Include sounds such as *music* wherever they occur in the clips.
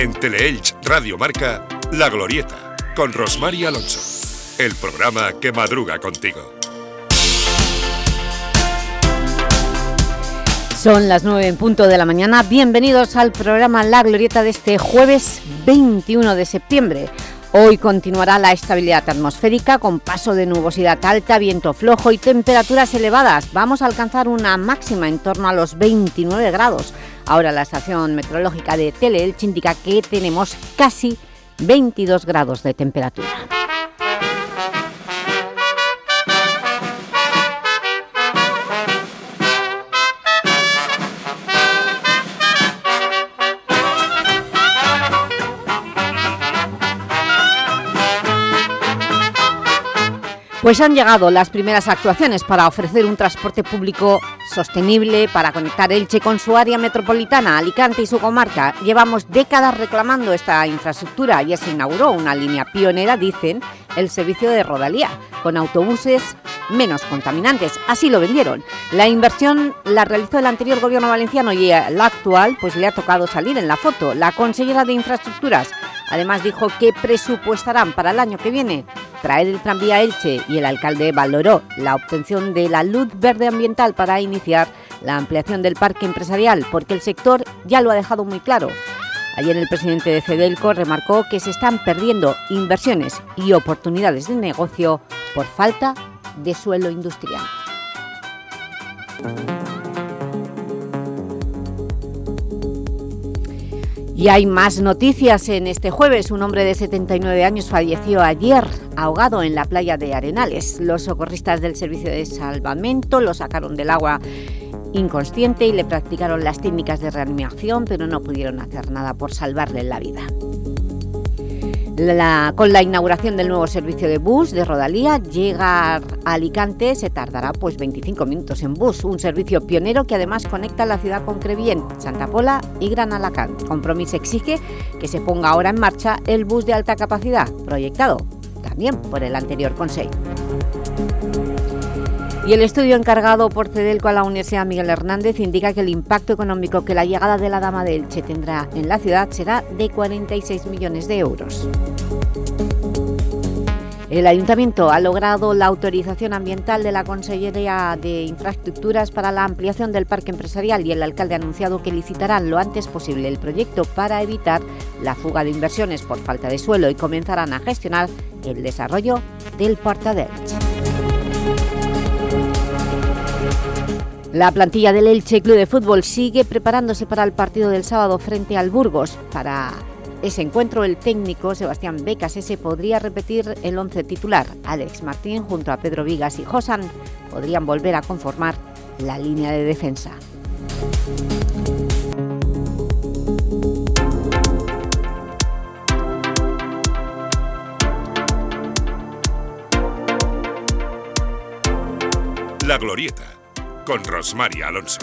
En Teleelch Radio Marca, La Glorieta, con Rosmar Alonso. El programa que madruga contigo. Son las 9 en punto de la mañana. Bienvenidos al programa La Glorieta de este jueves 21 de septiembre. Hoy continuará la estabilidad atmosférica con paso de nubosidad alta, viento flojo y temperaturas elevadas. Vamos a alcanzar una máxima en torno a los 29 grados. Ahora la estación meteorológica de Teleelch indica que tenemos casi 22 grados de temperatura. Pues han llegado las primeras actuaciones para ofrecer un transporte público sostenible para conectar Elche con su área metropolitana, Alicante y su comarca. Llevamos décadas reclamando esta infraestructura y se inauguró una línea pionera, dicen, el servicio de Rodalía, con autobuses menos contaminantes. Así lo vendieron. La inversión la realizó el anterior gobierno valenciano y la actual pues le ha tocado salir en la foto. La consejera de Infraestructuras además dijo que presupuestarán para el año que viene traer el tranvía Elche y el alcalde valoró la obtención de la luz verde ambiental para iniciar la ampliación del parque empresarial, porque el sector ya lo ha dejado muy claro. Ayer el presidente de Cedelco remarcó que se están perdiendo inversiones y oportunidades de negocio por falta de suelo industrial. Y hay más noticias en este jueves. Un hombre de 79 años falleció ayer ahogado en la playa de Arenales. Los socorristas del servicio de salvamento lo sacaron del agua inconsciente y le practicaron las técnicas de reanimación, pero no pudieron hacer nada por salvarle la vida con la inauguración del nuevo servicio de bus de Rodalía, llegar a Alicante se tardará pues 25 minutos en bus, un servicio pionero que además conecta la ciudad con Crevillent, Santa Pola y Gran Alacant. Compromiso exige que se ponga ahora en marcha el bus de alta capacidad, proyectado también por el anterior Consejo. Y el estudio encargado por Cedelco a la Universidad Miguel Hernández indica que el impacto económico que la llegada de la Dama de Elche tendrá en la ciudad será de 46 millones de euros. El Ayuntamiento ha logrado la autorización ambiental de la Consellería de Infraestructuras para la ampliación del parque empresarial y el alcalde ha anunciado que licitarán lo antes posible el proyecto para evitar la fuga de inversiones por falta de suelo y comenzarán a gestionar el desarrollo del Porta de Elche. La plantilla del Elche Club de Fútbol sigue preparándose para el partido del sábado frente al Burgos. Para ese encuentro, el técnico Sebastián Becasese podría repetir el once titular. Alex Martín junto a Pedro Vigas y Josan podrían volver a conformar la línea de defensa. La Glorieta con Rosmaria Alonso.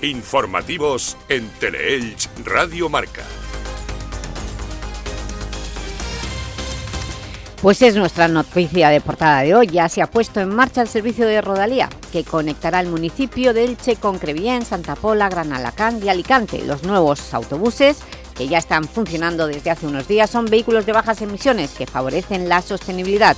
Informativos en Teleelch Radio Marca. Pues es nuestra noticia de portada de hoy. Ya se ha puesto en marcha el servicio de Rodalía, que conectará el municipio de Elche con Crevillén, Santa Pola, Gran Alacant y Alicante. Los nuevos autobuses, que ya están funcionando desde hace unos días, son vehículos de bajas emisiones que favorecen la sostenibilidad.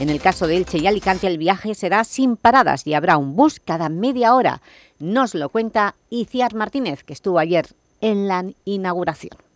En el caso de Elche y Alicante, el viaje será sin paradas y habrá un bus cada media hora. Nos lo cuenta Iciar Martínez, que estuvo ayer en la inauguración.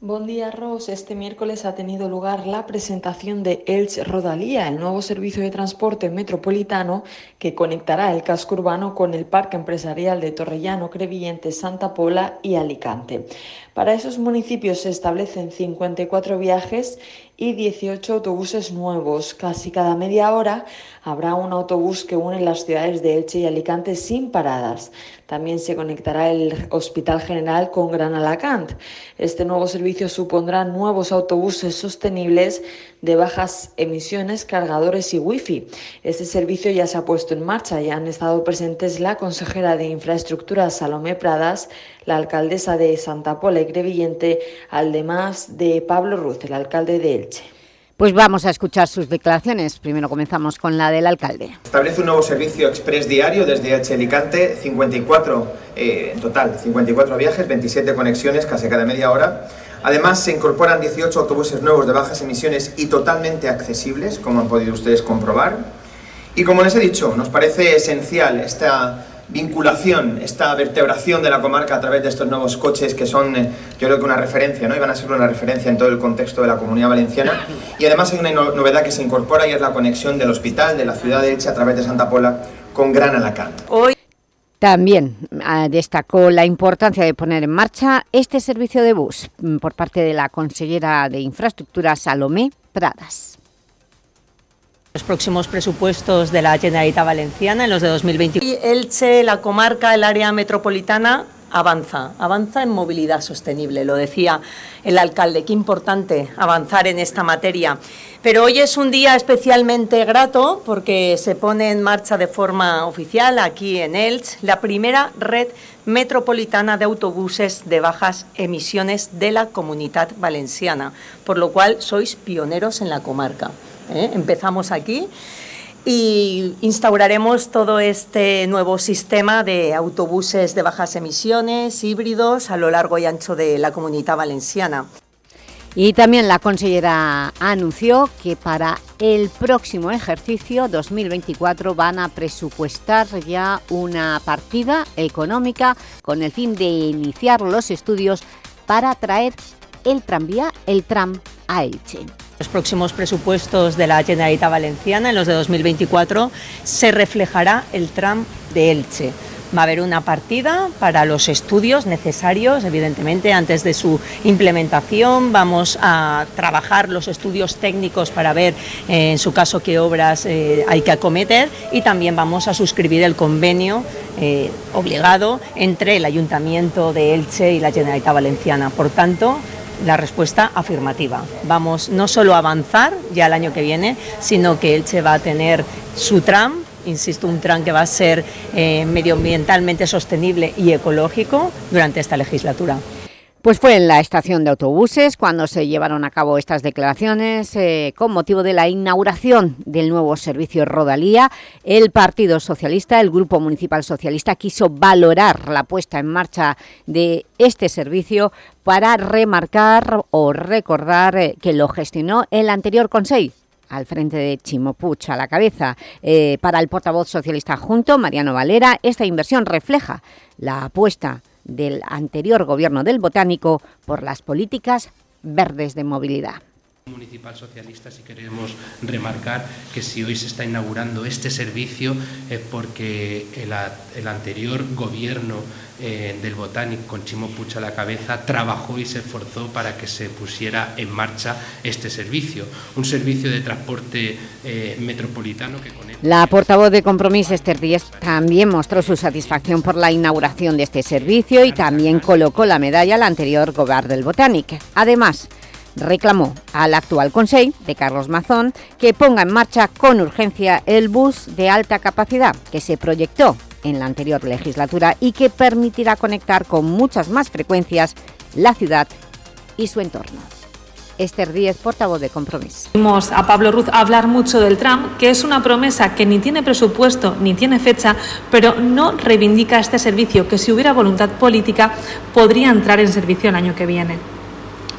Buen día, Ros. Este miércoles ha tenido lugar la presentación de Elche Rodalía, el nuevo servicio de transporte metropolitano que conectará el casco urbano con el parque empresarial de Torrellano, Crevillente, Santa Pola y Alicante. Para esos municipios se establecen 54 viajes y 18 autobuses nuevos. Casi cada media hora habrá un autobús que une las ciudades de Elche y Alicante sin paradas. También se conectará el Hospital General con Gran Alacant. Este nuevo servicio supondrá nuevos autobuses sostenibles de bajas emisiones, cargadores y wifi. Este servicio ya se ha puesto en marcha y han estado presentes la consejera de Infraestructura Salomé Pradas, la alcaldesa de Santa Pola y Crevillente, además de Pablo Ruz, el alcalde de Elche. Pues vamos a escuchar sus declaraciones. Primero comenzamos con la del alcalde. Establece un nuevo servicio express diario desde H. Alicante, 54 eh, en total, 54 viajes, 27 conexiones casi cada media hora. Además, se incorporan 18 autobuses nuevos de bajas emisiones y totalmente accesibles, como han podido ustedes comprobar. Y como les he dicho, nos parece esencial esta vinculación, esta vertebración de la comarca a través de estos nuevos coches que son, eh, yo creo que una referencia, ¿no? Y van a ser una referencia en todo el contexto de la comunidad valenciana. Y además hay una novedad que se incorpora y es la conexión del hospital de la ciudad de Elche a través de Santa Pola con Gran Alacant. Hoy también ah, destacó la importancia de poner en marcha este servicio de bus mm, por parte de la consellera de Infraestructura Salomé Pradas. Los próximos presupuestos de la Generalitat Valenciana en los de 2021. Elche, la comarca, el área metropolitana avanza, avanza en movilidad sostenible, lo decía el alcalde, qué importante avanzar en esta materia. Pero hoy es un día especialmente grato porque se pone en marcha de forma oficial aquí en Elche la primera red metropolitana de autobuses de bajas emisiones de la Comunidad Valenciana, por lo cual sois pioneros en la comarca. ¿Eh? Empezamos aquí y instauraremos todo este nuevo sistema de autobuses de bajas emisiones, híbridos, a lo largo y ancho de la comunidad valenciana. Y también la consellera anunció que para el próximo ejercicio 2024 van a presupuestar ya una partida económica con el fin de iniciar los estudios para traer el tranvía, el tram a Elche los próximos presupuestos de la Generalitat Valenciana, en los de 2024, se reflejará el tram de Elche. Va a haber una partida para los estudios necesarios, evidentemente, antes de su implementación. Vamos a trabajar los estudios técnicos para ver, eh, en su caso, qué obras eh, hay que acometer y también vamos a suscribir el convenio eh, obligado entre el Ayuntamiento de Elche y la Generalitat Valenciana. Por tanto, la respuesta afirmativa. Vamos no solo a avanzar ya el año que viene, sino que Elche va a tener su tram, insisto, un tram que va a ser eh, medioambientalmente sostenible y ecológico durante esta legislatura. Pues fue en la estación de autobuses cuando se llevaron a cabo estas declaraciones eh, con motivo de la inauguración del nuevo servicio Rodalía. El Partido Socialista, el Grupo Municipal Socialista, quiso valorar la puesta en marcha de este servicio para remarcar o recordar eh, que lo gestionó el anterior Consejo al frente de Chimopuch a la cabeza. Eh, para el portavoz socialista junto, Mariano Valera, esta inversión refleja la apuesta del anterior gobierno del Botánico por las políticas verdes de movilidad municipal socialista si queremos remarcar que si hoy se está inaugurando este servicio es porque el, anterior gobierno eh, del Botánico con Chimo Puch a la cabeza trabajó y se esforzó para que se pusiera en marcha este servicio, un servicio de transporte eh, metropolitano que con La portavoz de Compromís, Esther Díez, también mostró su satisfacción por la inauguración de este servicio y también colocó la medalla al anterior gobierno del Botánico. Además, reclamó al actual Consejo de Carlos Mazón que ponga en marcha con urgencia el bus de alta capacidad que se proyectó en la anterior legislatura y que permitirá conectar con muchas más frecuencias la ciudad y su entorno. Esther Díez, portavoz de Compromís. Vimos a Pablo Ruz hablar mucho del tram, que es una promesa que ni tiene presupuesto ni tiene fecha, pero no reivindica este servicio que si hubiera voluntad política podría entrar en servicio el año que viene.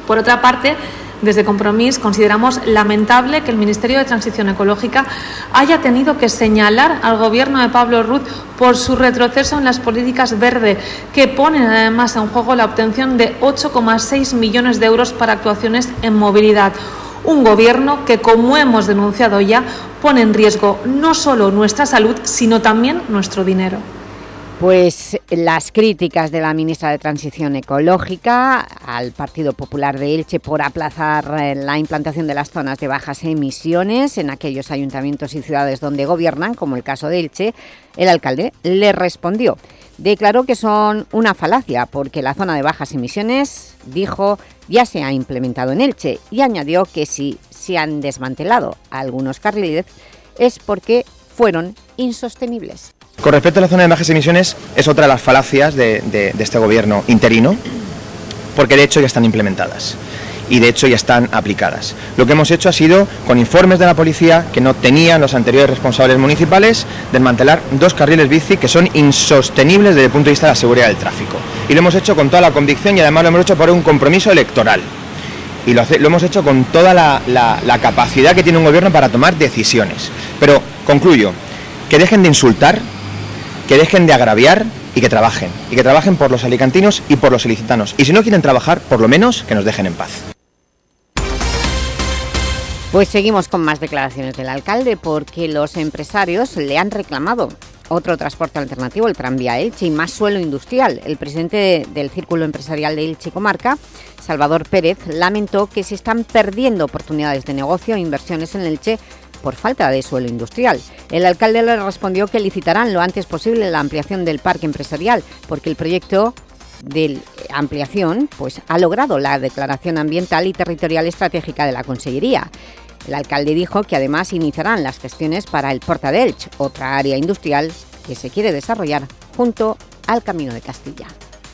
Por otra parte, desde Compromís consideramos lamentable que el Ministerio de Transición Ecológica haya tenido que señalar al Gobierno de Pablo Ruz por su retroceso en las políticas verde, que ponen además en juego la obtención de 8,6 millones de euros para actuaciones en movilidad. Un Gobierno que, como hemos denunciado ya, pone en riesgo no solo nuestra salud, sino también nuestro dinero. Pues las críticas de la ministra de Transición Ecológica al Partido Popular de Elche por aplazar eh, la implantación de las zonas de bajas emisiones en aquellos ayuntamientos y ciudades donde gobiernan, como el caso de Elche, el alcalde le respondió. Declaró que son una falacia porque la zona de bajas emisiones, dijo, ya se ha implementado en Elche y añadió que si se han desmantelado algunos carriles es porque fueron insostenibles. Con respecto a la zona de bajas emisiones, es otra de las falacias de, este gobierno interino, porque de hecho ya están implementadas. y de hecho ya están aplicadas. Lo que hemos hecho ha sido, con informes de la policía que no tenían los anteriores responsables municipales, desmantelar dos carriles bici que son insostenibles desde el punto de vista de la seguridad del tráfico. Y lo hemos hecho con toda la convicción y además lo hemos hecho por un compromiso electoral. Y lo, hemos hecho con toda la, la capacidad que tiene un gobierno para tomar decisiones. Pero concluyo, que dejen de insultar, que dejen de agraviar y que trabajen. Y que trabajen por los alicantinos y por los ilicitanos. Y si no quieren trabajar, por lo menos que nos dejen en paz. Pues seguimos con más declaraciones del alcalde porque los empresarios le han reclamado otro transporte alternativo, el tranvía Elche y más suelo industrial. El presidente del Círculo Empresarial de Elche Comarca, Salvador Pérez, lamentó que se están perdiendo oportunidades de negocio e inversiones en Elche por falta de suelo industrial. El alcalde le respondió que licitarán lo antes posible la ampliación del parque empresarial, porque el proyecto de ampliación pues, ha logrado la declaración ambiental y territorial estratégica de la Consellería. El alcalde dijo que además iniciarán las gestiones para el Porta de otra área industrial que se quiere desarrollar junto al Camino de Castilla.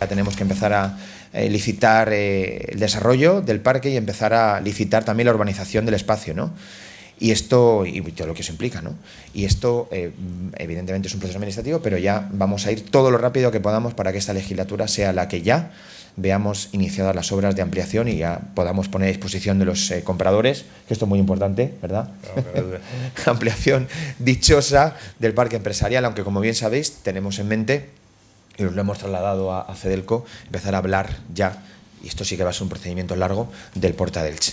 Tenemos que empezar a eh, licitar eh, el desarrollo del parque y empezar a licitar también la urbanización del espacio, ¿no? Y esto, y todo lo que eso implica, ¿no? Y esto, eh, evidentemente, es un proceso administrativo, pero ya vamos a ir todo lo rápido que podamos para que esta legislatura sea la que ya veamos iniciadas las obras de ampliación y ya podamos poner a disposición de los eh, compradores, que esto es muy importante, ¿verdad? *laughs* ampliación dichosa del parque empresarial, aunque como bien sabéis, tenemos en mente, y os lo hemos trasladado a, a Cedelco, empezar a hablar ya, y esto sí que va a ser un procedimiento largo, del Porta del Che.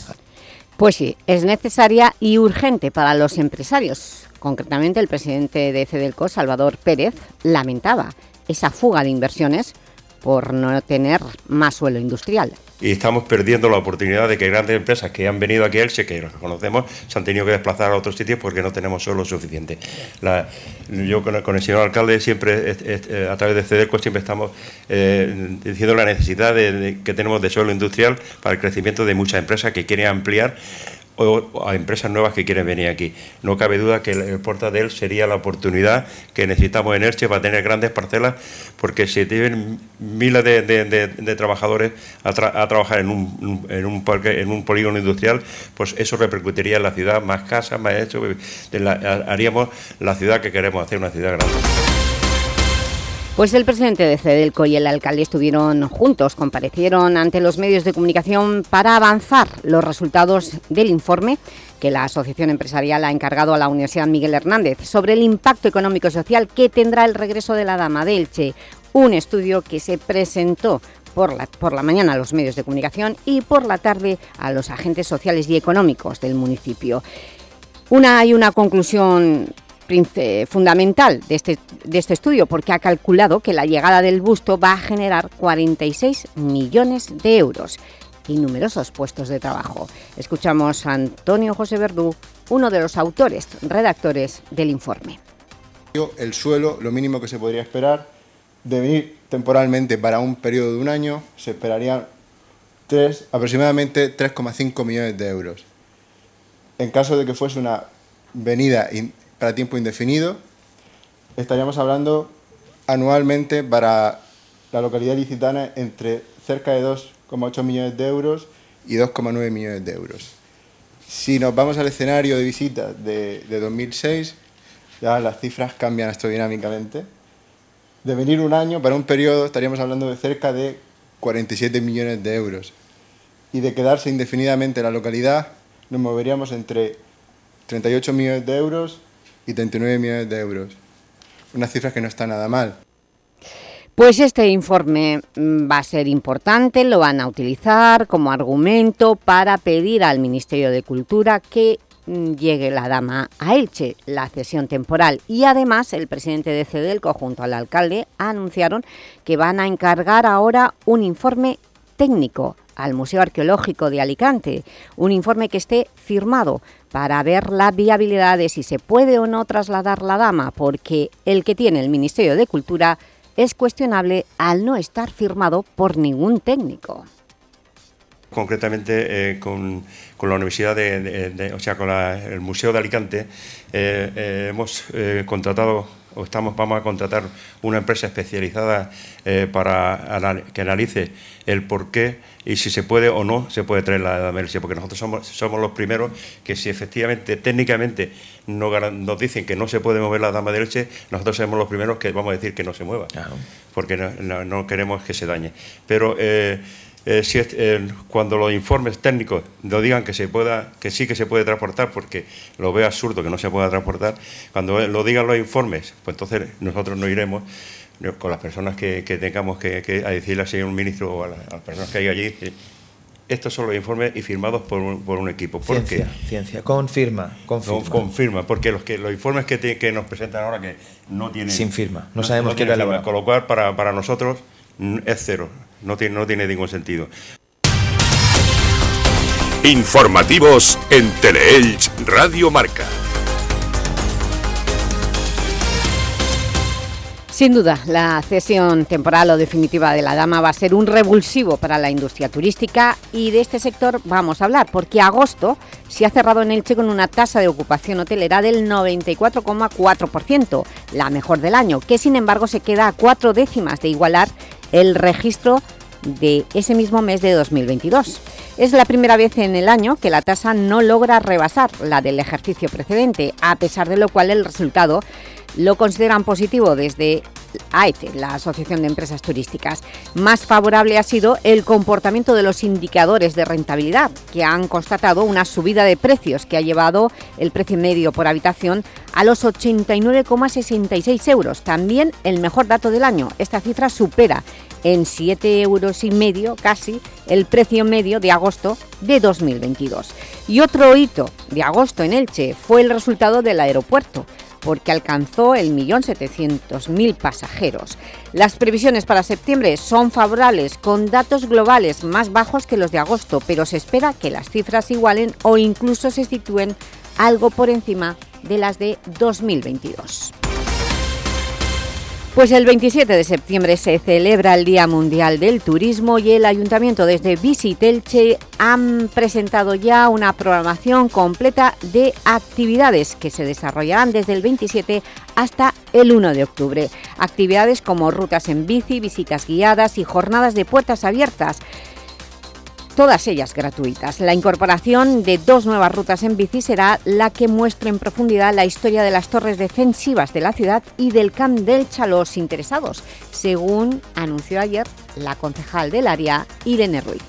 Pues sí, es necesaria y urgente para los empresarios. Concretamente, el presidente de Cedelco, Salvador Pérez, lamentaba esa fuga de inversiones por no tener más suelo industrial. Y estamos perdiendo la oportunidad de que grandes empresas que han venido aquí a Elche, que los conocemos, se han tenido que desplazar a otros sitios porque no tenemos suelo suficiente. yo con, el señor alcalde siempre, eh, a través de CEDERCO, siempre estamos eh, diciendo la necesidad que tenemos de suelo industrial para el crecimiento de muchas empresas que quieren ampliar o a empresas nuevas que quieren venir aquí. No cabe duda que el, Porta de él sería la oportunidad que necesitamos en Elche para tener grandes parcelas, porque si tienen miles de, trabajadores a, trabajar en un, en, un parque, en un polígono industrial, pues eso repercutiría en la ciudad, más casas, más hecho, haríamos la ciudad que queremos hacer, una ciudad grande. Pues el presidente de CEDELCO y el alcalde estuvieron juntos, comparecieron ante los medios de comunicación para avanzar los resultados del informe que la Asociación Empresarial ha encargado a la Universidad Miguel Hernández sobre el impacto económico y social que tendrá el regreso de la Dama de Elche, un estudio que se presentó por la, por la mañana a los medios de comunicación y por la tarde a los agentes sociales y económicos del municipio. Una, hay una conclusión fundamental de este, de este estudio porque ha calculado que la llegada del busto va a generar 46 millones de euros y numerosos puestos de trabajo. Escuchamos a Antonio José Verdú, uno de los autores, redactores del informe. El suelo, lo mínimo que se podría esperar, de venir temporalmente para un periodo de un año, se esperarían tres, aproximadamente 3,5 millones de euros. En caso de que fuese una venida para tiempo indefinido, estaríamos hablando anualmente para la localidad licitana entre cerca de 2,8 millones de euros y 2,9 millones de euros. Si nos vamos al escenario de visita de, de 2006, ya las cifras cambian dinámicamente. De venir un año para un periodo estaríamos hablando de cerca de 47 millones de euros. Y de quedarse indefinidamente en la localidad nos moveríamos entre 38 millones de euros y 39 millones de euros. Unas cifras que no está nada mal. Pues este informe mm, va a ser importante, lo van a utilizar como argumento para pedir al Ministerio de Cultura que mm, llegue la dama a Elche, la cesión temporal. Y además el presidente de CEDELCO junto al alcalde anunciaron que van a encargar ahora un informe técnico al Museo Arqueológico de Alicante, un informe que esté firmado para ver la viabilidad de si se puede o no trasladar la dama, porque el que tiene el Ministerio de Cultura es cuestionable al no estar firmado por ningún técnico. Concretamente eh, con, la Universidad de, o sea, con el Museo de Alicante, eh, eh, hemos contratado o estamos, vamos a contratar una empresa especializada eh, para que analice el por qué y si se puede o no se puede traer la Dama de Elche, porque nosotros somos, somos los primeros que si efectivamente, técnicamente, no, nos dicen que no se puede mover la Dama de Elche, nosotros somos los primeros que vamos a decir que no se mueva, porque no, queremos que se dañe. Pero... Eh, eh, si eh, cuando los informes técnicos lo digan que se pueda, que sí que se puede transportar, porque lo veo absurdo que no se pueda transportar, cuando lo digan los informes, pues entonces nosotros no iremos con las personas que, tengamos que, a decirle al señor ministro o a, las personas que hay allí. estos son los informes y firmados por un, equipo. Ciencia, ciencia, confirma, confirma. confirma, porque los, que, los informes que, nos presentan ahora que no tienen... Sin firma, no, sabemos qué es Con lo cual, para, para nosotros es cero no tiene, no tiene ningún sentido. Informativos en Teleelch Radio Marca. Sin duda, la cesión temporal o definitiva de la Dama va a ser un revulsivo para la industria turística y de este sector vamos a hablar, porque agosto se ha cerrado en Elche con una tasa de ocupación hotelera del 94,4%, la mejor del año, que sin embargo se queda a cuatro décimas de igualar el registro de ese mismo mes de 2022. Es la primera vez en el año que la tasa no logra rebasar la del ejercicio precedente, a pesar de lo cual el resultado lo consideran positivo desde AETE, la Asociación de Empresas Turísticas. Más favorable ha sido el comportamiento de los indicadores de rentabilidad, que han constatado una subida de precios que ha llevado el precio medio por habitación a los 89,66 euros. También el mejor dato del año. Esta cifra supera en 7 euros y medio casi el precio medio de agosto de 2022. Y otro hito de agosto en Elche fue el resultado del aeropuerto, porque alcanzó el 1.700.000 pasajeros. Las previsiones para septiembre son favorables, con datos globales más bajos que los de agosto, pero se espera que las cifras igualen o incluso se sitúen algo por encima de las de 2022. Pues el 27 de septiembre se celebra el Día Mundial del Turismo y el Ayuntamiento desde Visitelche han presentado ya una programación completa de actividades que se desarrollarán desde el 27 hasta el 1 de octubre. Actividades como rutas en bici, visitas guiadas y jornadas de puertas abiertas todas ellas gratuitas. La incorporación de dos nuevas rutas en bici será la que muestre en profundidad la historia de las torres defensivas de la ciudad y del Camp del a los interesados, según anunció ayer la concejal del área, Irene Ruiz.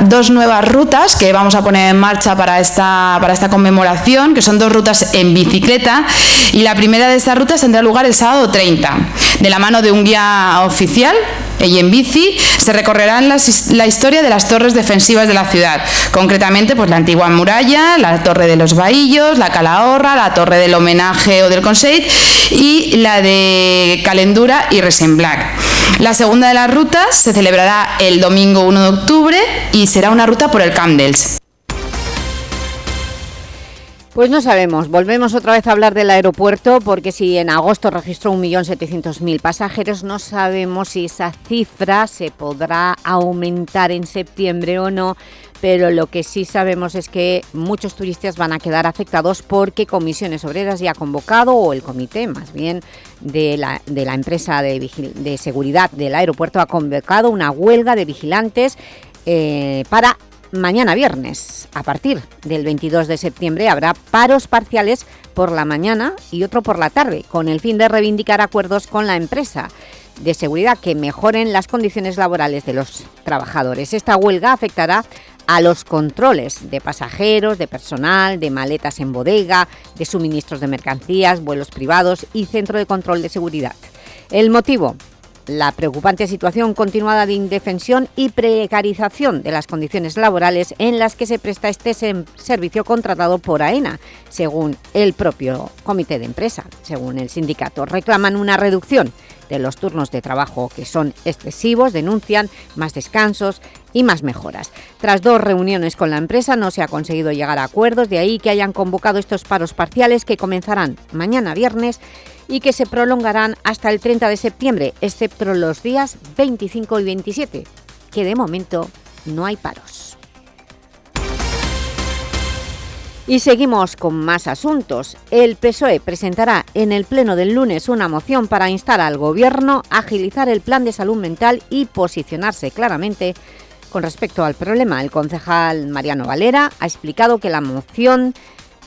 Dos nuevas rutas que vamos a poner en marcha para esta, para esta conmemoración, que son dos rutas en bicicleta, y la primera de estas rutas tendrá lugar el sábado 30, de la mano de un guía oficial, y en bici, se recorrerán la historia de las torres defensivas de la ciudad, concretamente pues, la antigua muralla, la torre de los Bahillos, la Calahorra, la torre del homenaje o del Conseit y la de Calendura y Resemblac. La segunda de las rutas se celebrará el domingo 1 de octubre y será una ruta por el Candles. Pues no sabemos, volvemos otra vez a hablar del aeropuerto porque si en agosto registró 1.700.000 pasajeros no sabemos si esa cifra se podrá aumentar en septiembre o no pero lo que sí sabemos es que muchos turistas van a quedar afectados porque Comisiones Obreras ya ha convocado, o el comité más bien, de la, de la empresa de, seguridad del aeropuerto ha convocado una huelga de vigilantes eh, para mañana viernes. A partir del 22 de septiembre habrá paros parciales por la mañana y otro por la tarde, con el fin de reivindicar acuerdos con la empresa de seguridad que mejoren las condiciones laborales de los trabajadores. Esta huelga afectará a los controles de pasajeros, de personal, de maletas en bodega, de suministros de mercancías, vuelos privados y centro de control de seguridad. El motivo, la preocupante situación continuada de indefensión y precarización de las condiciones laborales en las que se presta este servicio contratado por AENA, según el propio comité de empresa, según el sindicato. Reclaman una reducción de los turnos de trabajo que son excesivos, denuncian más descansos y más mejoras. Tras dos reuniones con la empresa no se ha conseguido llegar a acuerdos, de ahí que hayan convocado estos paros parciales que comenzarán mañana viernes y que se prolongarán hasta el 30 de septiembre, excepto los días 25 y 27, que de momento no hay paros. Y seguimos con más asuntos. El PSOE presentará en el pleno del lunes una moción para instar al Gobierno a agilizar el plan de salud mental y posicionarse claramente con respecto al problema. El concejal Mariano Valera ha explicado que la moción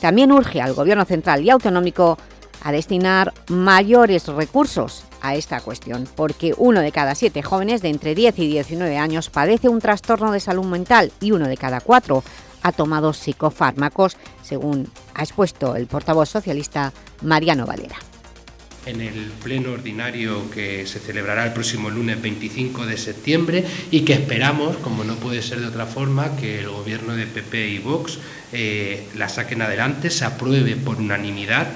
también urge al Gobierno central y autonómico a destinar mayores recursos a esta cuestión, porque uno de cada siete jóvenes de entre 10 y 19 años padece un trastorno de salud mental y uno de cada cuatro ha tomado psicofármacos, según ha expuesto el portavoz socialista Mariano Valera. En el pleno ordinario que se celebrará el próximo lunes 25 de septiembre y que esperamos, como no puede ser de otra forma, que el gobierno de PP y Vox eh, la saquen adelante, se apruebe por unanimidad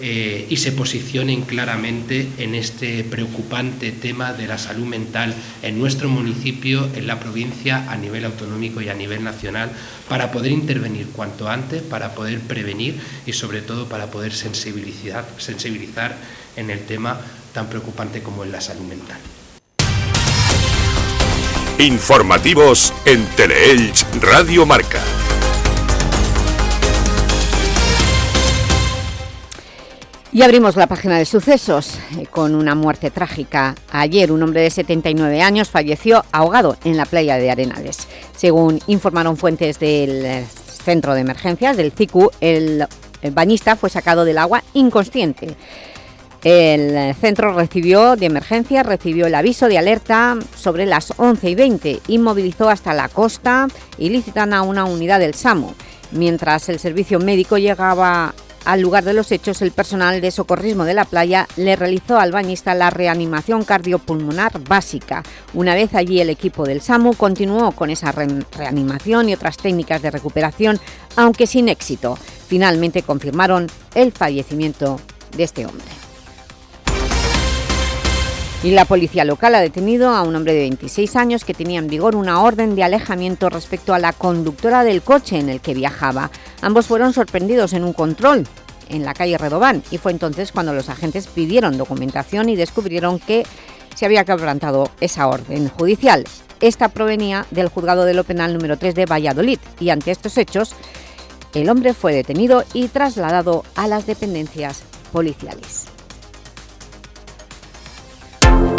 eh, y se posicionen claramente en este preocupante tema de la salud mental en nuestro municipio, en la provincia, a nivel autonómico y a nivel nacional, para poder intervenir cuanto antes, para poder prevenir y sobre todo para poder sensibilizar, sensibilizar en el tema tan preocupante como es la salud mental. Informativos en Teleelch Radio Marca. Y abrimos la página de sucesos eh, con una muerte trágica. Ayer un hombre de 79 años falleció ahogado en la playa de Arenales. Según informaron fuentes del eh, centro de emergencias del CICU, el bañista fue sacado del agua inconsciente. El centro recibió de emergencia, recibió el aviso de alerta sobre las 11 y 20 y movilizó hasta la costa y licitan a una unidad del SAMU. Mientras el servicio médico llegaba al lugar de los hechos, el personal de socorrismo de la playa le realizó al bañista la reanimación cardiopulmonar básica. Una vez allí, el equipo del SAMU continuó con esa reanimación y otras técnicas de recuperación, aunque sin éxito. Finalmente confirmaron el fallecimiento de este hombre. Y la policía local ha detenido a un hombre de 26 años que tenía en vigor una orden de alejamiento respecto a la conductora del coche en el que viajaba. Ambos fueron sorprendidos en un control en la calle Redobán y fue entonces cuando los agentes pidieron documentación y descubrieron que se había quebrantado esa orden judicial. Esta provenía del juzgado de lo penal número 3 de Valladolid y ante estos hechos el hombre fue detenido y trasladado a las dependencias policiales.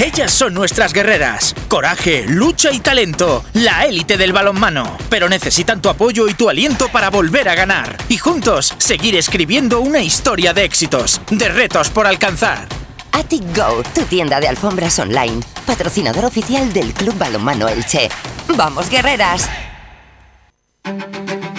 Ellas son nuestras guerreras. Coraje, lucha y talento. La élite del balonmano. Pero necesitan tu apoyo y tu aliento para volver a ganar. Y juntos seguir escribiendo una historia de éxitos, de retos por alcanzar. Attic Go, tu tienda de alfombras online. Patrocinador oficial del Club Balonmano Elche. ¡Vamos, guerreras!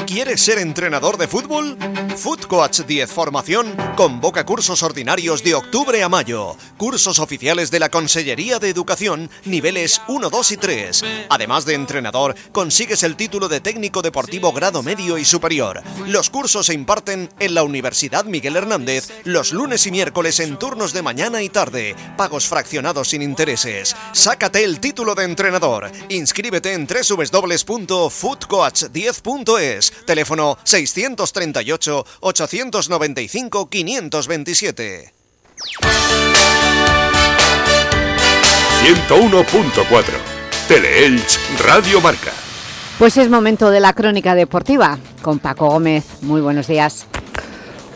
¿Quieres ser entrenador de fútbol? Food Coach 10 Formación convoca cursos ordinarios de octubre a mayo. Cursos oficiales de la Consellería de Educación, niveles 1, 2 y 3. Además de entrenador, consigues el título de técnico deportivo grado medio y superior. Los cursos se imparten en la Universidad Miguel Hernández los lunes y miércoles en turnos de mañana y tarde. Pagos fraccionados sin intereses. Sácate el título de entrenador. Inscríbete en www.foodcoach10.es Teléfono 638-895-527. 101.4 Teleelch Radio Marca. Pues es momento de la crónica deportiva con Paco Gómez. Muy buenos días.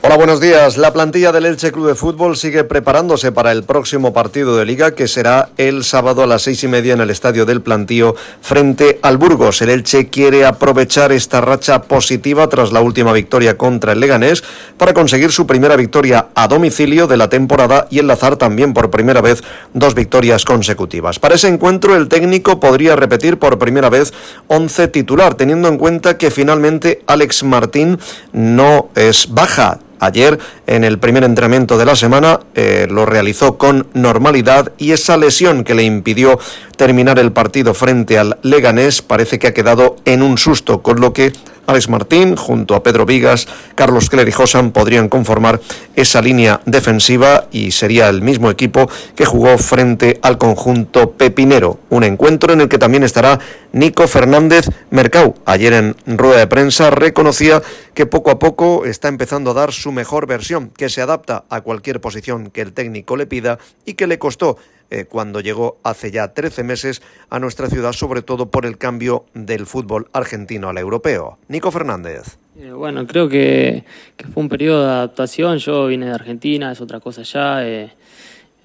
Hola, buenos días. La plantilla del Elche Club de Fútbol sigue preparándose para el próximo partido de Liga que será el sábado a las seis y media en el Estadio del Plantío frente al Burgos. El Elche quiere aprovechar esta racha positiva tras la última victoria contra el Leganés para conseguir su primera victoria a domicilio de la temporada y enlazar también por primera vez dos victorias consecutivas. Para ese encuentro el técnico podría repetir por primera vez 11 titular, teniendo en cuenta que finalmente Alex Martín no es baja Ayer, en el primer entrenamiento de la semana, eh, lo realizó con normalidad y esa lesión que le impidió terminar el partido frente al Leganés parece que ha quedado en un susto, con lo que Alex Martín, junto a Pedro Vigas, Carlos Cler y Josan podrían conformar esa línea defensiva y sería el mismo equipo que jugó frente al conjunto pepinero. Un encuentro en el que también estará Nico Fernández Mercau. Ayer en rueda de prensa reconocía que poco a poco está empezando a dar su mejor versión, que se adapta a cualquier posición que el técnico le pida y que le costó eh, cuando llegó hace ya 13 meses a nuestra ciudad, sobre todo por el cambio del fútbol argentino al europeo. Nico Fernández. Eh, bueno, creo que, fue un periodo de adaptación. Yo vine de Argentina, es otra cosa ya. Eh,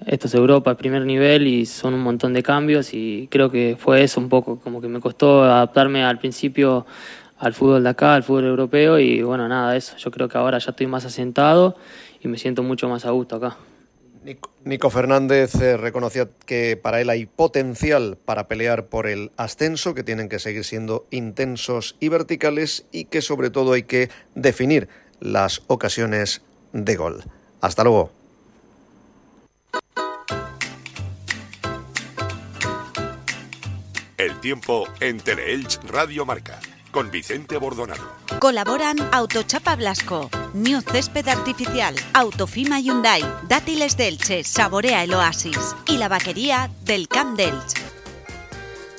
esto es Europa, el primer nivel y son un montón de cambios y creo que fue eso un poco, como que me costó adaptarme al principio al fútbol de acá, al fútbol europeo y bueno, nada, eso. Yo creo que ahora ya estoy más asentado y me siento mucho más a gusto acá. Nico Fernández eh, reconoció que para él hay potencial para pelear por el ascenso, que tienen que seguir siendo intensos y verticales y que sobre todo hay que definir las ocasiones de gol. Hasta luego. El tiempo en Teleelch Radio Marca con Vicente Bordonado. Colaboran Autochapa Blasco, New Césped Artificial, Autofima Hyundai, Dátiles Delche, Saborea el Oasis y la vaquería del Camp Delche.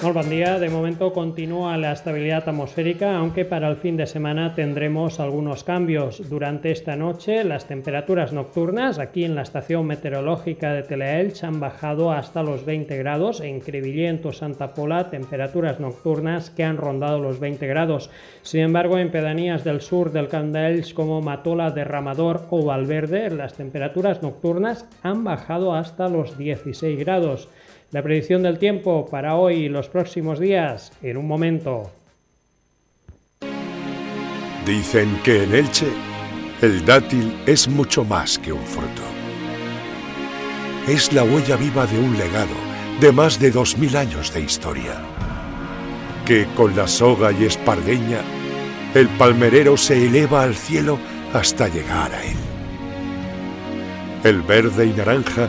Muy buen día. De momento continúa la estabilidad atmosférica, aunque para el fin de semana tendremos algunos cambios. Durante esta noche, las temperaturas nocturnas aquí en la estación meteorológica de Teleelch han bajado hasta los 20 grados. En Crevillento, Santa Pola, temperaturas nocturnas que han rondado los 20 grados. Sin embargo, en pedanías del sur del Candelch como Matola, Derramador o Valverde, las temperaturas nocturnas han bajado hasta los 16 grados. La predicción del tiempo para hoy y los próximos días en un momento. Dicen que en Elche el dátil es mucho más que un fruto. Es la huella viva de un legado de más de 2.000 años de historia. Que con la soga y espardeña, el palmerero se eleva al cielo hasta llegar a él. El verde y naranja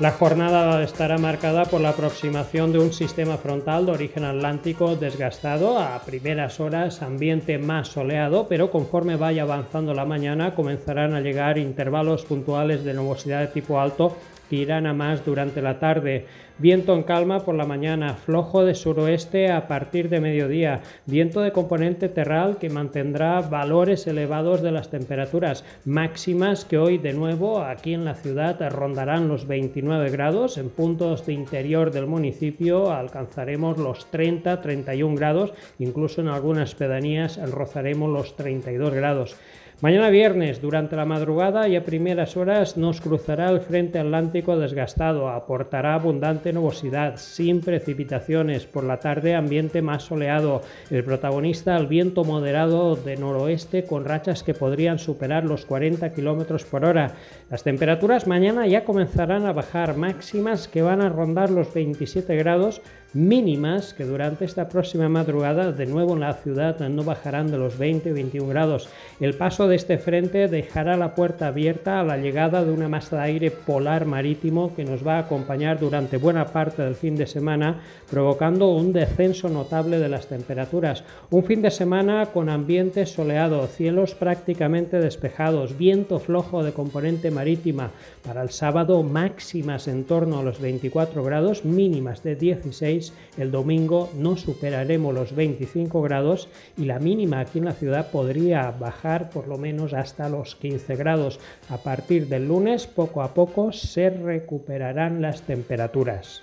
La jornada estará marcada por la aproximación de un sistema frontal de origen atlántico desgastado. A primeras horas, ambiente más soleado, pero conforme vaya avanzando la mañana, comenzarán a llegar intervalos puntuales de nubosidad de tipo alto irán a más durante la tarde. Viento en calma por la mañana, flojo de suroeste a partir de mediodía, viento de componente terral que mantendrá valores elevados de las temperaturas máximas que hoy de nuevo aquí en la ciudad rondarán los 29 grados, en puntos de interior del municipio alcanzaremos los 30-31 grados, incluso en algunas pedanías rozaremos los 32 grados. Mañana viernes, durante la madrugada y a primeras horas, nos cruzará el frente atlántico desgastado, aportará abundante nubosidad, sin precipitaciones. Por la tarde, ambiente más soleado. El protagonista, el viento moderado de noroeste con rachas que podrían superar los 40 km por hora. Las temperaturas mañana ya comenzarán a bajar, máximas que van a rondar los 27 grados mínimas que durante esta próxima madrugada de nuevo en la ciudad no bajarán de los 20-21 grados. El paso de este frente dejará la puerta abierta a la llegada de una masa de aire polar marítimo que nos va a acompañar durante buena parte del fin de semana, provocando un descenso notable de las temperaturas. Un fin de semana con ambiente soleado, cielos prácticamente despejados, viento flojo de componente marítima. Para el sábado máximas en torno a los 24 grados, mínimas de 16 el domingo no superaremos los 25 grados y la mínima aquí en la ciudad podría bajar por lo menos hasta los 15 grados. A partir del lunes, poco a poco se recuperarán las temperaturas.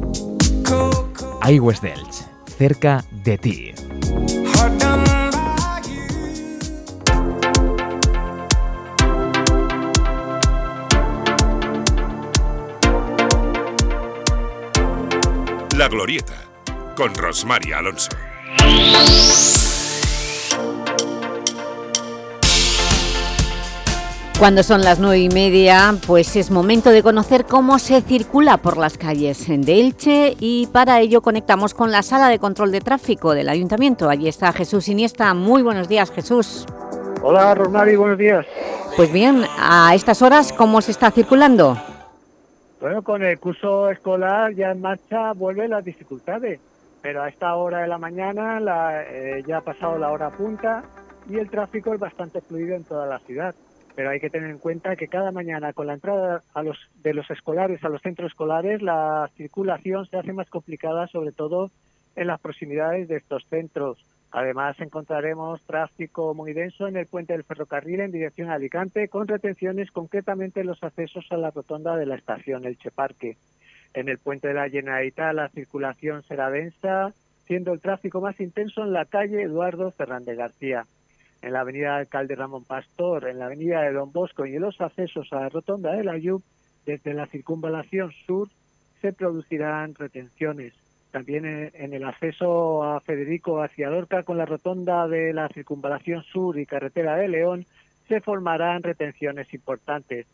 iWest Delch, cerca de ti. La Glorieta, con Rosmaria Alonso. Cuando son las nueve y media, pues es momento de conocer cómo se circula por las calles de Elche y para ello conectamos con la Sala de Control de Tráfico del Ayuntamiento. Allí está Jesús Iniesta. Muy buenos días, Jesús. Hola, Rosmari, buenos días. Pues bien, a estas horas, ¿cómo se está circulando? Bueno, con el curso escolar ya en marcha vuelven las dificultades, pero a esta hora de la mañana eh, ya ha pasado la hora punta y el tráfico es bastante fluido en toda la ciudad pero hay que tener en cuenta que cada mañana con la entrada de los escolares a los centros escolares la circulación se hace más complicada, sobre todo en las proximidades de estos centros. Además encontraremos tráfico muy denso en el puente del ferrocarril en dirección a Alicante, con retenciones concretamente en los accesos a la rotonda de la estación Elche Parque. En el puente de la Generalitat la circulación será densa, siendo el tráfico más intenso en la calle Eduardo Fernández García en la avenida Alcalde Ramón Pastor, en la avenida de Don Bosco y en los accesos a la rotonda de la Yub, desde la circunvalación sur se producirán retenciones. También en el acceso a Federico hacia Lorca con la rotonda de la circunvalación sur y carretera de León se formarán retenciones importantes.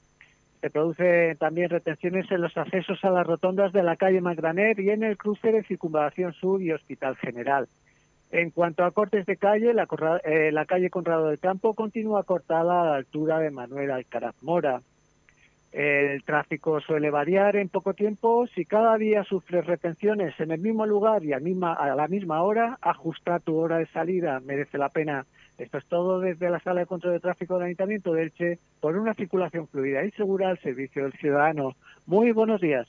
Se producen también retenciones en los accesos a las rotondas de la calle Magraner y en el cruce de circunvalación sur y Hospital General. En cuanto a cortes de calle, la, eh, la calle Conrado del Campo continúa cortada a la altura de Manuel Alcaraz Mora. El tráfico suele variar en poco tiempo. Si cada día sufres retenciones en el mismo lugar y a, la misma hora, ajustar tu hora de salida merece la pena. Esto es todo desde la Sala de Control de Tráfico del Ayuntamiento de Elche por una circulación fluida y segura al servicio del ciudadano. Muy buenos días.